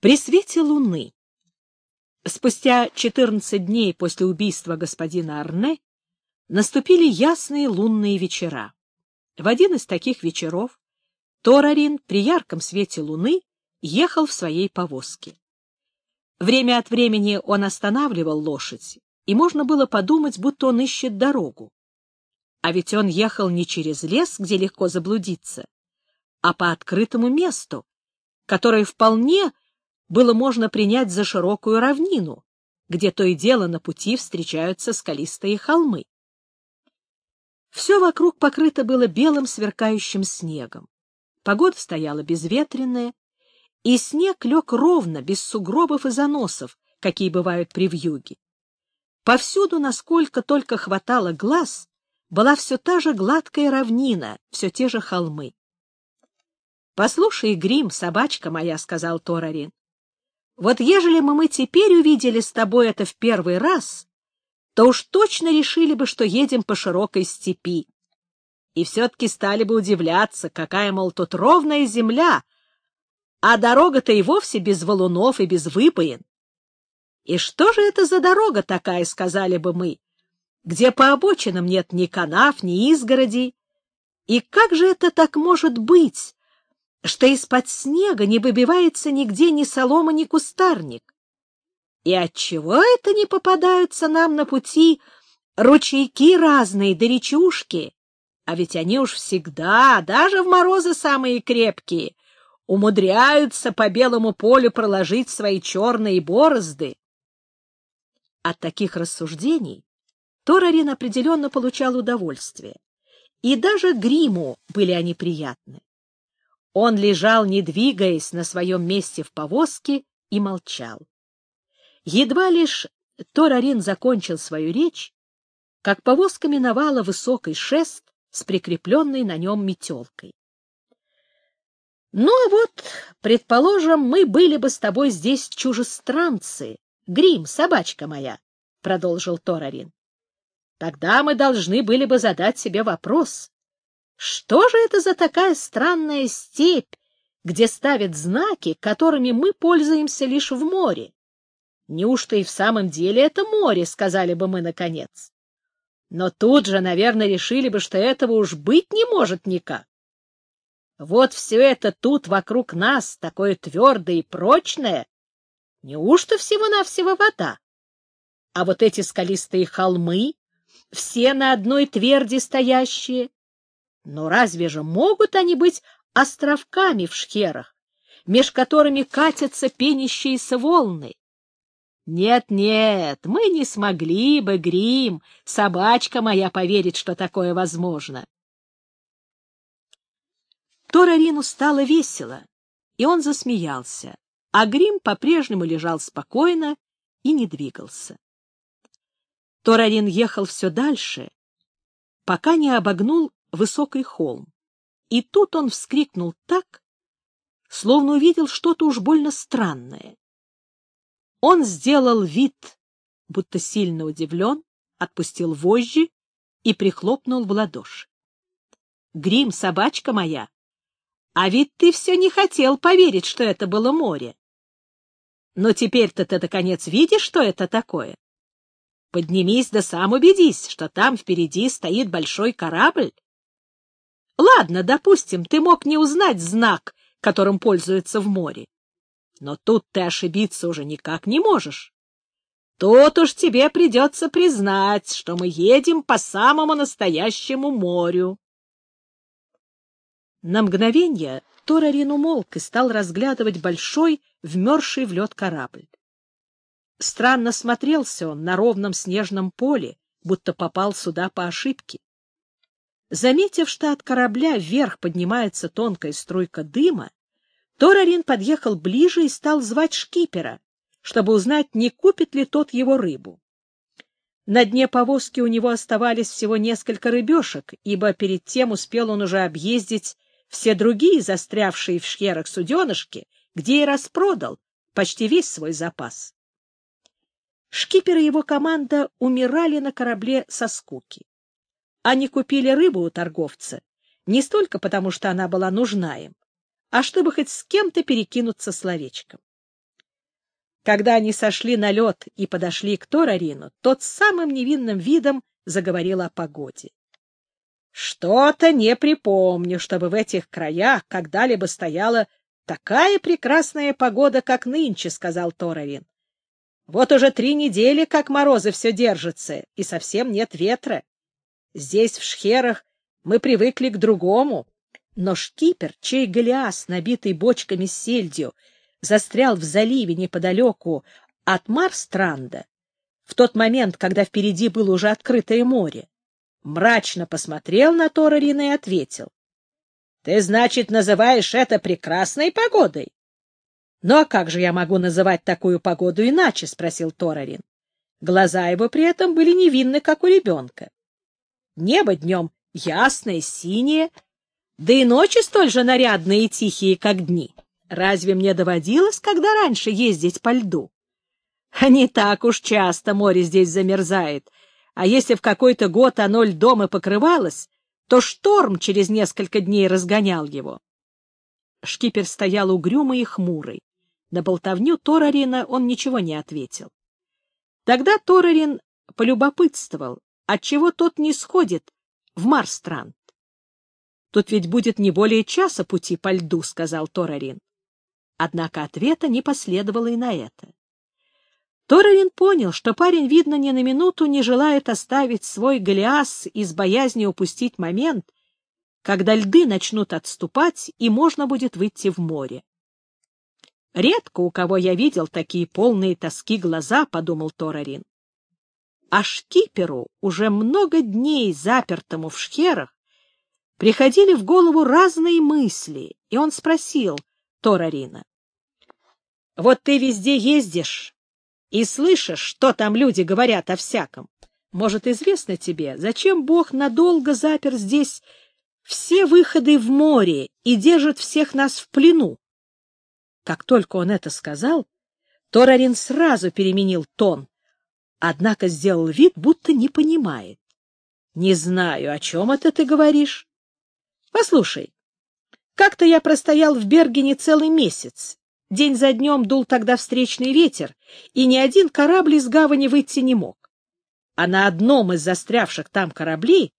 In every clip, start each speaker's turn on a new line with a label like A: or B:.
A: При свете луны. Спустя 14 дней после убийства господина Арне наступили ясные лунные вечера. В один из таких вечеров Торарин при ярком свете луны ехал в своей повозке. Время от времени он останавливал лошадь, и можно было подумать, будто он ищет дорогу. А ведь он ехал не через лес, где легко заблудиться, а по открытому месту, которое вполне было можно принять за широкую равнину, где то и дело на пути встречаются скалистые холмы. Все вокруг покрыто было белым сверкающим снегом. Погода стояла безветренная, и снег лег ровно, без сугробов и заносов, какие бывают при вьюге. Повсюду, насколько только хватало глаз, была все та же гладкая равнина, все те же холмы. — Послушай, Грим, собачка моя, — сказал Торарин, вот ежели мы, мы теперь увидели с тобой это в первый раз, то уж точно решили бы, что едем по широкой степи. И все-таки стали бы удивляться, какая, мол, тут ровная земля, а дорога-то и вовсе без валунов и без выпоин. И что же это за дорога такая, сказали бы мы, где по обочинам нет ни канав, ни изгородей? И как же это так может быть, что из-под снега не выбивается нигде ни солома, ни кустарник. И отчего это не попадаются нам на пути ручейки разные да речушки? А ведь они уж всегда, даже в морозы самые крепкие, умудряются по белому полю проложить свои черные борозды. От таких рассуждений Торарин определенно получал удовольствие, и даже гриму были они приятны. Он лежал, не двигаясь на своем месте в повозке, и молчал. Едва лишь Торарин закончил свою речь, как повозка миновала высокий шест с прикрепленной на нем метелкой. — Ну, а вот, предположим, мы были бы с тобой здесь чужестранцы, Грим, собачка моя, — продолжил Торарин. — Тогда мы должны были бы задать себе вопрос, что же это за такая странная степь, где ставят знаки, которыми мы пользуемся лишь в море? Неужто и в самом деле это море, сказали бы мы наконец? Но тут же, наверное, решили бы, что этого уж быть не может никак. Вот все это тут вокруг нас, такое твердое и прочное. Неужто всего-навсего вода? А вот эти скалистые холмы, все на одной тверди стоящие, но разве же могут они быть островками в шхерах, меж которыми катятся пенящиеся волны? Нет-нет, мы не смогли бы, Грим, собачка моя, поверить, что такое возможно. Торарину стало весело, и он засмеялся, а Грим по-прежнему лежал спокойно и не двигался. Торарин ехал все дальше, пока не обогнул высокий холм. И тут он вскрикнул так, словно увидел что-то уж больно странное. Он сделал вид, будто сильно удивлен, отпустил вожжи и прихлопнул в ладоши. — Грим, собачка моя, а ведь ты все не хотел поверить, что это было море. Но теперь-то ты, наконец, видишь, что это такое? Поднимись да сам убедись, что там впереди стоит большой корабль, Ладно, допустим, ты мог не узнать знак, которым пользуются в море. Но тут ты ошибиться уже никак не можешь. Тут уж тебе придется признать, что мы едем по самому настоящему морю. На мгновение Торарин умолк и стал разглядывать большой, вмерзший в лед корабль. Странно смотрелся он на ровном снежном поле, будто попал сюда по ошибке. Заметив, что от корабля вверх поднимается тонкая струйка дыма, Торарин подъехал ближе и стал звать шкипера, чтобы узнать, не купит ли тот его рыбу. На дне повозки у него оставались всего несколько рыбешек, ибо перед тем успел он уже объездить все другие застрявшие в шхерах суденышки, где и распродал почти весь свой запас. Шкипер и его команда умирали на корабле со скуки. Они купили рыбу у торговца не столько потому, что она была нужна им, а чтобы хоть с кем-то перекинуться словечком. Когда они сошли на лед и подошли к Торарину, тот самым невинным видом заговорил о погоде. — Что-то не припомню, чтобы в этих краях когда-либо стояла такая прекрасная погода, как нынче, — сказал Торовин. — Вот уже три недели, как морозы все держатся, и совсем нет ветра. Здесь, в Шхерах, мы привыкли к другому. Но шкипер, чей Голиас, набитый бочками с сельдью, застрял в заливе неподалеку от Марстранда, в тот момент, когда впереди было уже открытое море, мрачно посмотрел на Торарина и ответил. — Ты, значит, называешь это прекрасной погодой? — Ну а как же я могу называть такую погоду иначе? — спросил Торарин. Глаза его при этом были невинны, как у ребенка. Небо днем ясное, синее, да и ночи столь же нарядные и тихие, как дни. Разве мне доводилось когда раньше ездить по льду? Не так уж часто море здесь замерзает, а если в какой-то год оно льдом и покрывалось, то шторм через несколько дней разгонял его. Шкипер стоял угрюмый и хмурый. На болтовню Торарина он ничего не ответил. Тогда Торарин полюбопытствовал, отчего тот не сходит в Марстранд. — Тут ведь будет не более часа пути по льду, — сказал Торарин. Однако ответа не последовало и на это. Торарин понял, что парень, видно, ни на минуту не желает оставить свой Голиас из боязни упустить момент, когда льды начнут отступать, и можно будет выйти в море. «Редко у кого я видел такие полные тоски глаза», — подумал Торарин. А шкиперу, уже много дней запертому в шхерах, приходили в голову разные мысли, и он спросил Торарина. Вот ты везде ездишь и слышишь, что там люди говорят о всяком. Может, известно тебе, зачем Бог надолго запер здесь все выходы в море и держит всех нас в плену? Как только он это сказал, Торарин сразу переменил тон, однако сделал вид, будто не понимает. — Не знаю, о чем это ты говоришь. — Послушай, как-то я простоял в Бергене целый месяц День за днем дул тогда встречный ветер, и ни один корабль из гавани выйти не мог. А на одном из застрявших там кораблей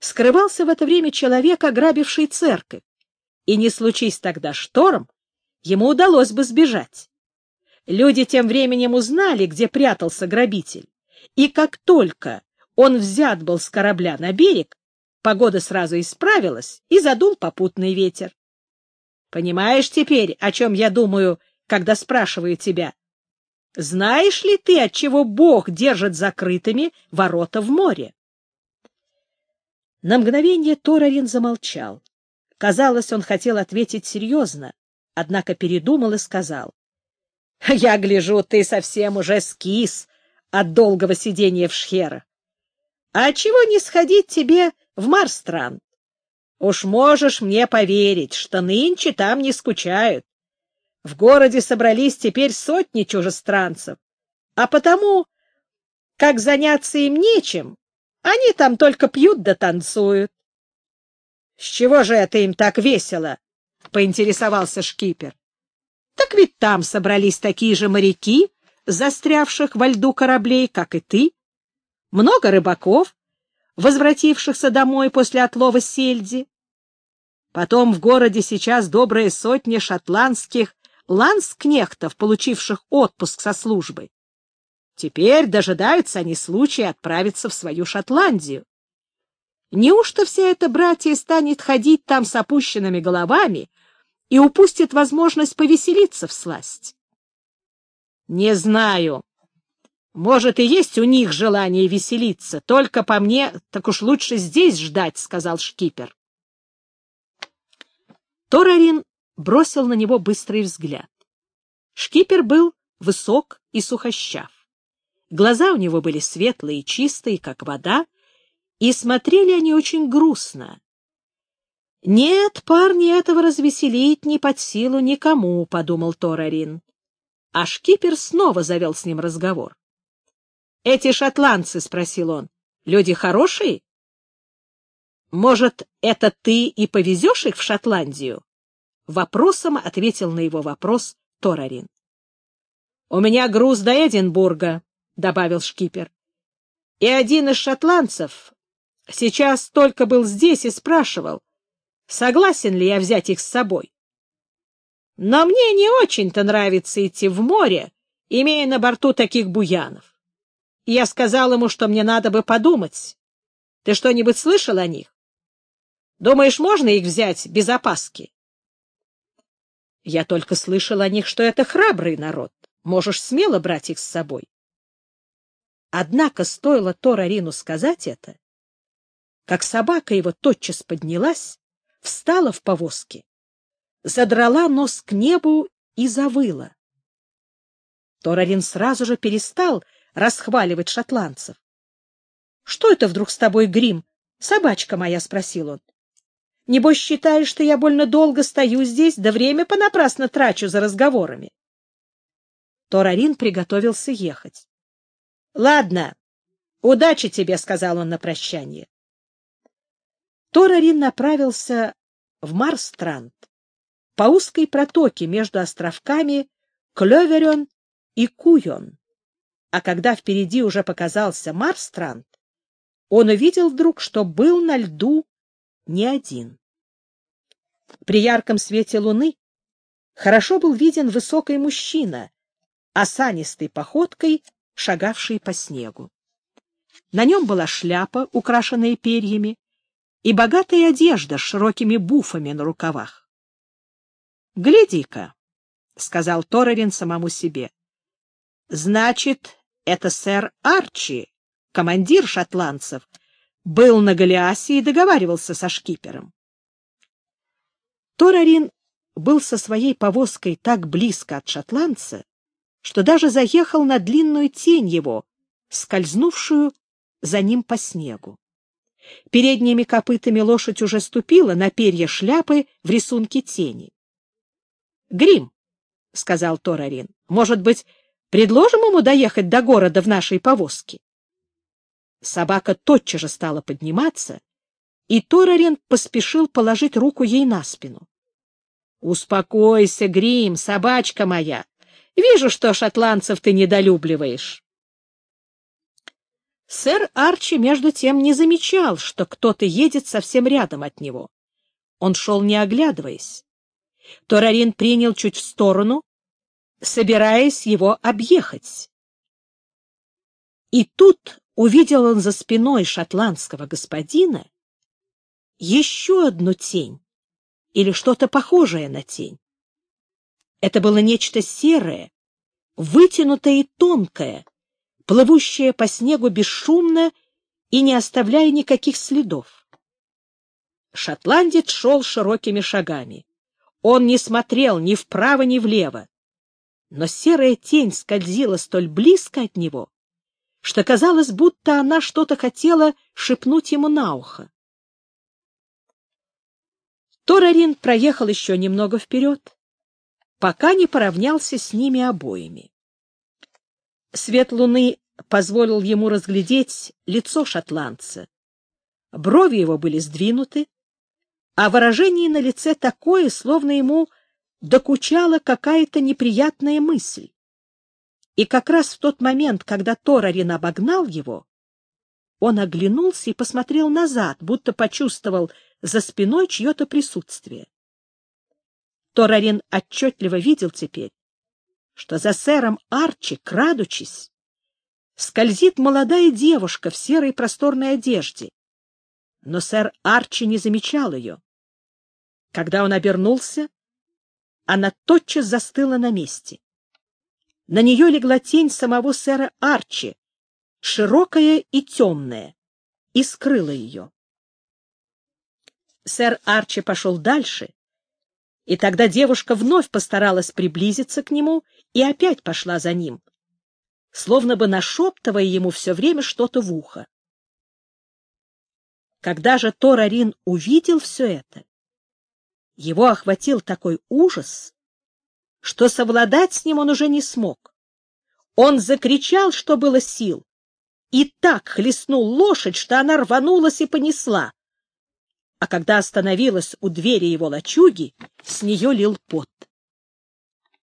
A: скрывался в это время человек, ограбивший церковь, и не случись тогда шторм, ему удалось бы сбежать. Люди тем временем узнали, где прятался грабитель, и как только он взят был с корабля на берег, погода сразу исправилась, и задул попутный ветер. Понимаешь теперь, о чем я думаю, когда спрашиваю тебя? Знаешь ли ты, от чего Бог держит закрытыми ворота в море? На мгновение Торарин замолчал. Казалось, он хотел ответить серьезно, однако передумал и сказал. — Я гляжу, ты совсем уже скис от долгого сидения в шхерах. А чего не сходить тебе в Марстранд? Уж можешь мне поверить, что нынче там не скучают. В городе собрались теперь сотни чужестранцев, а потому, как заняться им нечем, они там только пьют да танцуют. — С чего же это им так весело? — поинтересовался шкипер. — Так ведь там собрались такие же моряки, застрявших во льду кораблей, как и ты. Много рыбаков, возвратившихся домой после отлова сельди. Потом в городе сейчас добрая сотня шотландских ланскнехтов, получивших отпуск со службы. Теперь дожидаются они случая отправиться в свою Шотландию. Неужто вся эта братья станет ходить там с опущенными головами и упустит возможность повеселиться в сласть? Не знаю, может, и есть у них желание веселиться, только по мне, так уж лучше здесь ждать, — сказал шкипер. Торарин бросил на него быстрый взгляд. Шкипер был высок и сухощав. Глаза у него были светлые и чистые, как вода, и смотрели они очень грустно. «Нет, парни, этого развеселить не под силу никому», — подумал Торарин. А шкипер снова завел с ним разговор. Эти шотландцы, — спросил он, — люди хорошие? Может, это ты и повезешь их в Шотландию? Вопросом ответил на его вопрос Торарин. — У меня груз до Эдинбурга, — добавил шкипер. — И один из шотландцев сейчас только был здесь и спрашивал, согласен ли я взять их с собой. Но мне не очень-то нравится идти в море, имея на борту таких буянов. Я сказал ему, что мне надо бы подумать. Ты что-нибудь слышал о них? Думаешь, можно их взять без опаски? Я только слышал о них, что это храбрый народ. Можешь смело брать их с собой. Однако стоило Торарину сказать это, как собака его тотчас поднялась, встала в повозке, задрала нос к небу и завыла. Торарин сразу же перестал расхваливать шотландцев. — Что это вдруг с тобой, грим? Собачка моя, — спросил он. — Небось считаешь, что я больно долго стою здесь, да время понапрасно трачу за разговорами. Торарин приготовился ехать. — Ладно, удачи тебе, — сказал он на прощание. Торарин направился в Марстранд, по узкой протоке между островками Клёверен и Куйон. А когда впереди уже показался Марстранд, он увидел вдруг, что был на льду не один. При ярком свете луны хорошо был виден высокий мужчина, осанистой походкой, шагавший по снегу. На нем была шляпа, украшенная перьями, и богатая одежда с широкими буфами на рукавах. «Гляди-ка», — сказал Торрен самому себе, — «значит, это сэр Арчи, командир шотландцев, был на Голиасе и договаривался со шкипером». Торарин был со своей повозкой так близко от шотландца, что даже заехал на длинную тень его, скользнувшую за ним по снегу. Передними копытами лошадь уже ступила на перья шляпы в рисунке тени. — Грим, — сказал Торарин, — может быть, предложим ему доехать до города в нашей повозке? Собака тотчас же стала подниматься, и Торарин поспешил положить руку ей на спину. — Успокойся, Грим, собачка моя, Вижу, что шотландцев ты недолюбливаешь. Сэр Арчи, между тем, не замечал, что кто-то едет совсем рядом от него. Он шел, не оглядываясь. Торарин принял чуть в сторону, собираясь его объехать. И тут увидел он за спиной шотландского господина еще одну тень или что-то похожее на тень. Это было нечто серое, вытянутое и тонкое, плывущее по снегу бесшумно и не оставляя никаких следов. Шотландец шел широкими шагами. Он не смотрел ни вправо, ни влево. Но серая тень скользила столь близко от него, что казалось, будто она что-то хотела шепнуть ему на ухо. Торарин проехал еще немного вперед, пока не поравнялся с ними обоими. Свет луны позволил ему разглядеть лицо шотландца. Брови его были сдвинуты, а выражение на лице такое, словно ему докучала какая-то неприятная мысль. И как раз в тот момент, когда Торарин обогнал его, он оглянулся и посмотрел назад, будто почувствовал за спиной чье-то присутствие. Торарин отчетливо видел теперь, что за сэром Арчи, крадучись, скользит молодая девушка в серой просторной одежде. Но сэр Арчи не замечал ее. Когда он обернулся, она тотчас застыла на месте. На нее легла тень самого сэра Арчи, широкая и темная, и скрыла ее. Сэр Арчи пошел дальше, и тогда девушка вновь постаралась приблизиться к нему и опять пошла за ним, словно бы нашептывая ему все время что-то в ухо. Когда же Торарин увидел все это, его охватил такой ужас, что совладать с ним он уже не смог. Он закричал, что было сил, и так хлестнул лошадь, что она рванулась и понесла а когда остановилась у двери его лачуги, с нее лил пот.